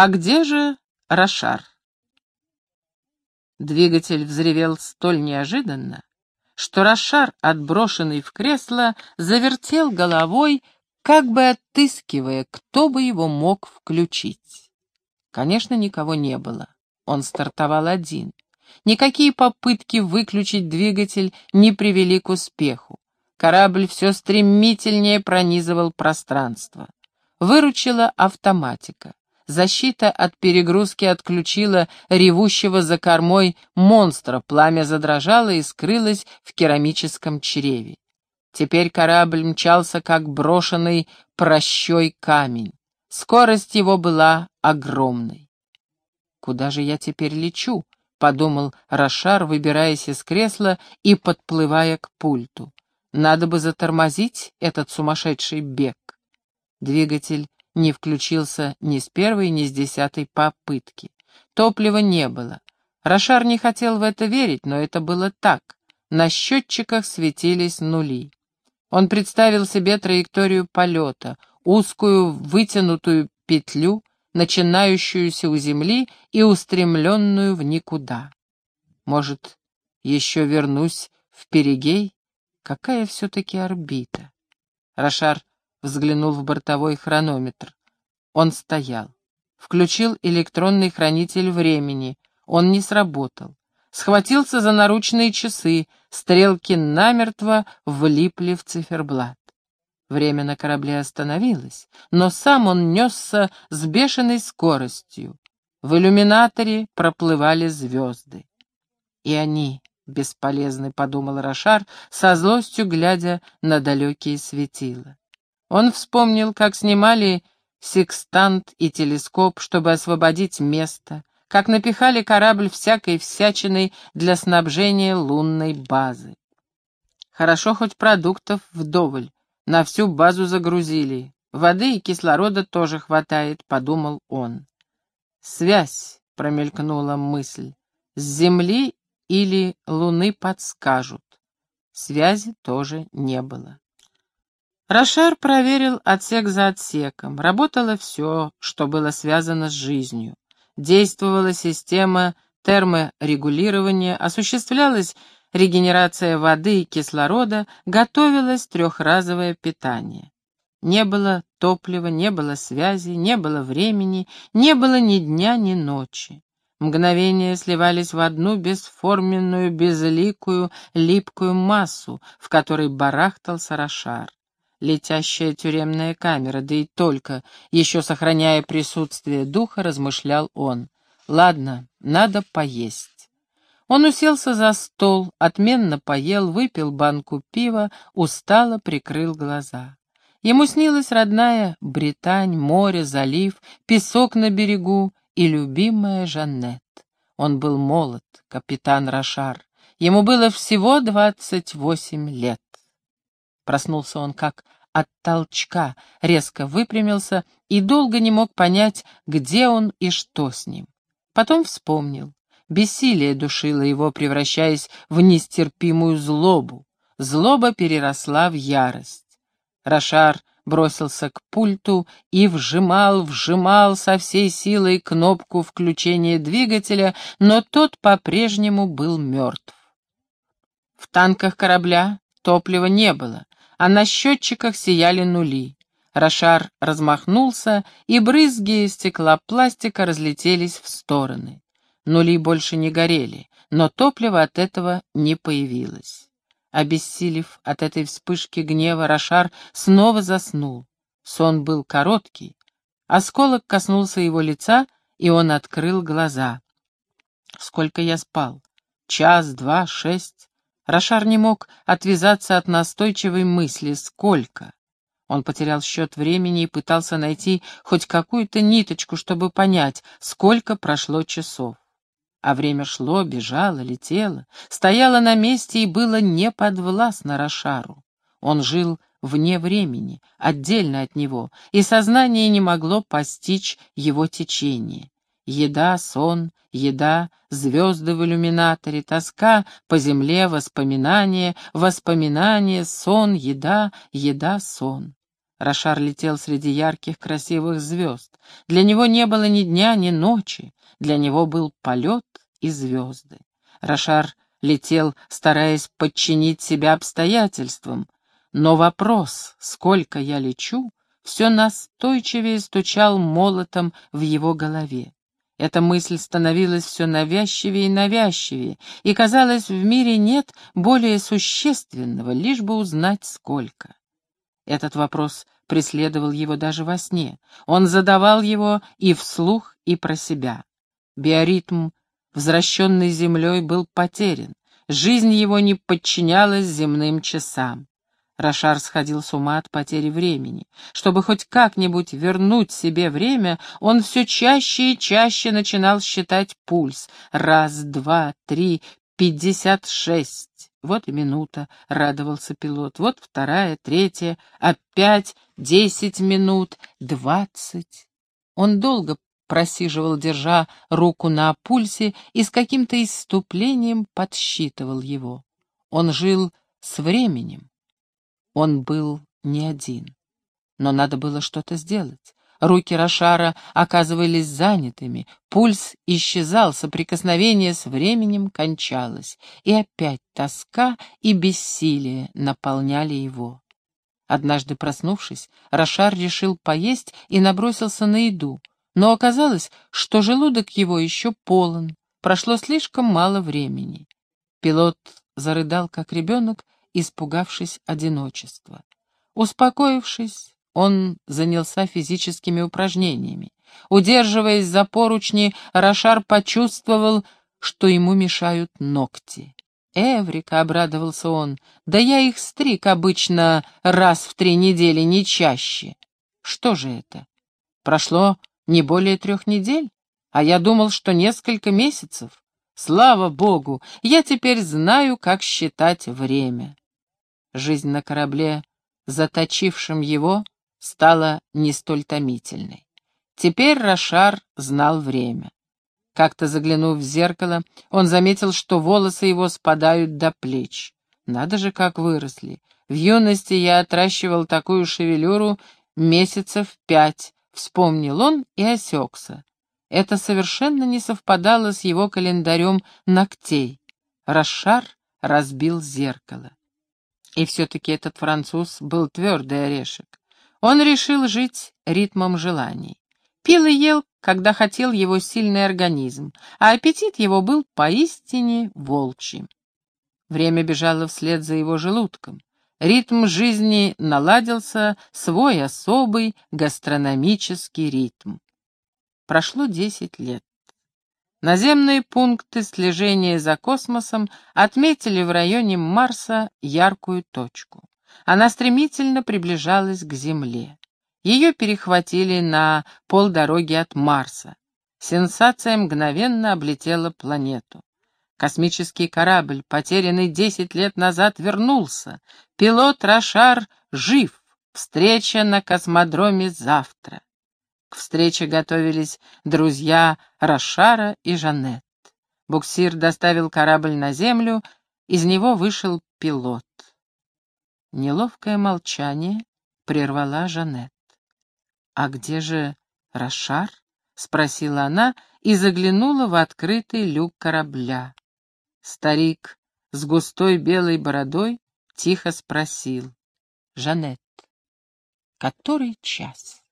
А где же Рошар? Двигатель взревел столь неожиданно, что Рошар, отброшенный в кресло, завертел головой, как бы отыскивая, кто бы его мог включить. Конечно, никого не было. Он стартовал один. Никакие попытки выключить двигатель не привели к успеху. Корабль все стремительнее пронизывал пространство. Выручила автоматика. Защита от перегрузки отключила ревущего за кормой монстра, пламя задрожало и скрылось в керамическом чреве. Теперь корабль мчался, как брошенный прощой камень. Скорость его была огромной. «Куда же я теперь лечу?» — подумал Рошар, выбираясь из кресла и подплывая к пульту. «Надо бы затормозить этот сумасшедший бег». Двигатель не включился ни с первой, ни с десятой попытки. Топлива не было. Рошар не хотел в это верить, но это было так. На счетчиках светились нули. Он представил себе траекторию полета, узкую вытянутую петлю, начинающуюся у земли и устремленную в никуда. Может, еще вернусь в Перигей? Какая все-таки орбита? Рошар взглянул в бортовой хронометр. Он стоял. Включил электронный хранитель времени. Он не сработал. Схватился за наручные часы, стрелки намертво влипли в циферблат. Время на корабле остановилось, но сам он несся с бешеной скоростью. В иллюминаторе проплывали звезды. И они бесполезны, — подумал Рошар, со злостью глядя на далекие светила. Он вспомнил, как снимали секстант и телескоп, чтобы освободить место, как напихали корабль всякой всячиной для снабжения лунной базы. Хорошо хоть продуктов вдоволь, на всю базу загрузили. Воды и кислорода тоже хватает, подумал он. Связь, промелькнула мысль, с Земли или Луны подскажут. Связи тоже не было. Рошар проверил отсек за отсеком. Работало все, что было связано с жизнью. Действовала система терморегулирования, осуществлялась регенерация воды и кислорода, готовилось трехразовое питание. Не было топлива, не было связи, не было времени, не было ни дня, ни ночи. Мгновения сливались в одну бесформенную, безликую, липкую массу, в которой барахтался Рошар летящая тюремная камера, да и только, еще сохраняя присутствие духа, размышлял он. Ладно, надо поесть. Он уселся за стол, отменно поел, выпил банку пива, устало прикрыл глаза. Ему снилась родная Британь, море, залив, песок на берегу и любимая Жаннет. Он был молод, капитан Рошар. Ему было всего двадцать восемь лет. Проснулся он как от толчка, резко выпрямился и долго не мог понять, где он и что с ним. Потом вспомнил. Бессилие душило его, превращаясь в нестерпимую злобу. Злоба переросла в ярость. Рошар бросился к пульту и вжимал, вжимал со всей силой кнопку включения двигателя, но тот по-прежнему был мертв. В танках корабля топлива не было а на счетчиках сияли нули. Рошар размахнулся, и брызги стеклопластика разлетелись в стороны. Нули больше не горели, но топливо от этого не появилось. Обессилев от этой вспышки гнева, Рошар снова заснул. Сон был короткий. Осколок коснулся его лица, и он открыл глаза. Сколько я спал? Час, два, шесть? Рошар не мог отвязаться от настойчивой мысли «Сколько?». Он потерял счет времени и пытался найти хоть какую-то ниточку, чтобы понять, сколько прошло часов. А время шло, бежало, летело, стояло на месте и было неподвластно Рошару. Он жил вне времени, отдельно от него, и сознание не могло постичь его течение. Еда, сон, еда, звезды в иллюминаторе, тоска по земле, воспоминания, воспоминания, сон, еда, еда, сон. Рошар летел среди ярких, красивых звезд. Для него не было ни дня, ни ночи. Для него был полет и звезды. Рошар летел, стараясь подчинить себя обстоятельствам. Но вопрос, сколько я лечу, все настойчивее стучал молотом в его голове. Эта мысль становилась все навязчивее и навязчивее, и, казалось, в мире нет более существенного, лишь бы узнать сколько. Этот вопрос преследовал его даже во сне. Он задавал его и вслух, и про себя. Биоритм, возвращенный землей, был потерян. Жизнь его не подчинялась земным часам. Рошар сходил с ума от потери времени. Чтобы хоть как-нибудь вернуть себе время, он все чаще и чаще начинал считать пульс. Раз, два, три, пятьдесят шесть. Вот и минута, радовался пилот. Вот вторая, третья, опять десять минут, двадцать. Он долго просиживал, держа руку на пульсе, и с каким-то иступлением подсчитывал его. Он жил с временем. Он был не один. Но надо было что-то сделать. Руки Рошара оказывались занятыми, пульс исчезал, соприкосновение с временем кончалось, и опять тоска и бессилие наполняли его. Однажды проснувшись, Рошар решил поесть и набросился на еду, но оказалось, что желудок его еще полон, прошло слишком мало времени. Пилот зарыдал, как ребенок, испугавшись одиночества. Успокоившись, он занялся физическими упражнениями. Удерживаясь за поручни, Рошар почувствовал, что ему мешают ногти. «Эврика», — обрадовался он, — «да я их стриг обычно раз в три недели, не чаще». «Что же это? Прошло не более трех недель, а я думал, что несколько месяцев. Слава богу, я теперь знаю, как считать время». Жизнь на корабле, заточившем его, стала не столь томительной. Теперь Рошар знал время. Как-то заглянув в зеркало, он заметил, что волосы его спадают до плеч. Надо же, как выросли. В юности я отращивал такую шевелюру месяцев пять, вспомнил он и осекся. Это совершенно не совпадало с его календарем ногтей. Рошар разбил зеркало. И все-таки этот француз был твердый орешек. Он решил жить ритмом желаний. Пил и ел, когда хотел его сильный организм, а аппетит его был поистине волчьим. Время бежало вслед за его желудком. Ритм жизни наладился, свой особый гастрономический ритм. Прошло десять лет. Наземные пункты слежения за космосом отметили в районе Марса яркую точку. Она стремительно приближалась к Земле. Ее перехватили на полдороги от Марса. Сенсация мгновенно облетела планету. Космический корабль, потерянный десять лет назад, вернулся. Пилот Рошар жив. Встреча на космодроме завтра. Встрече готовились друзья Рошара и Жанет. Буксир доставил корабль на землю, из него вышел пилот. Неловкое молчание прервала Жанет. «А где же Рошар?» — спросила она и заглянула в открытый люк корабля. Старик с густой белой бородой тихо спросил. «Жанет, который час?»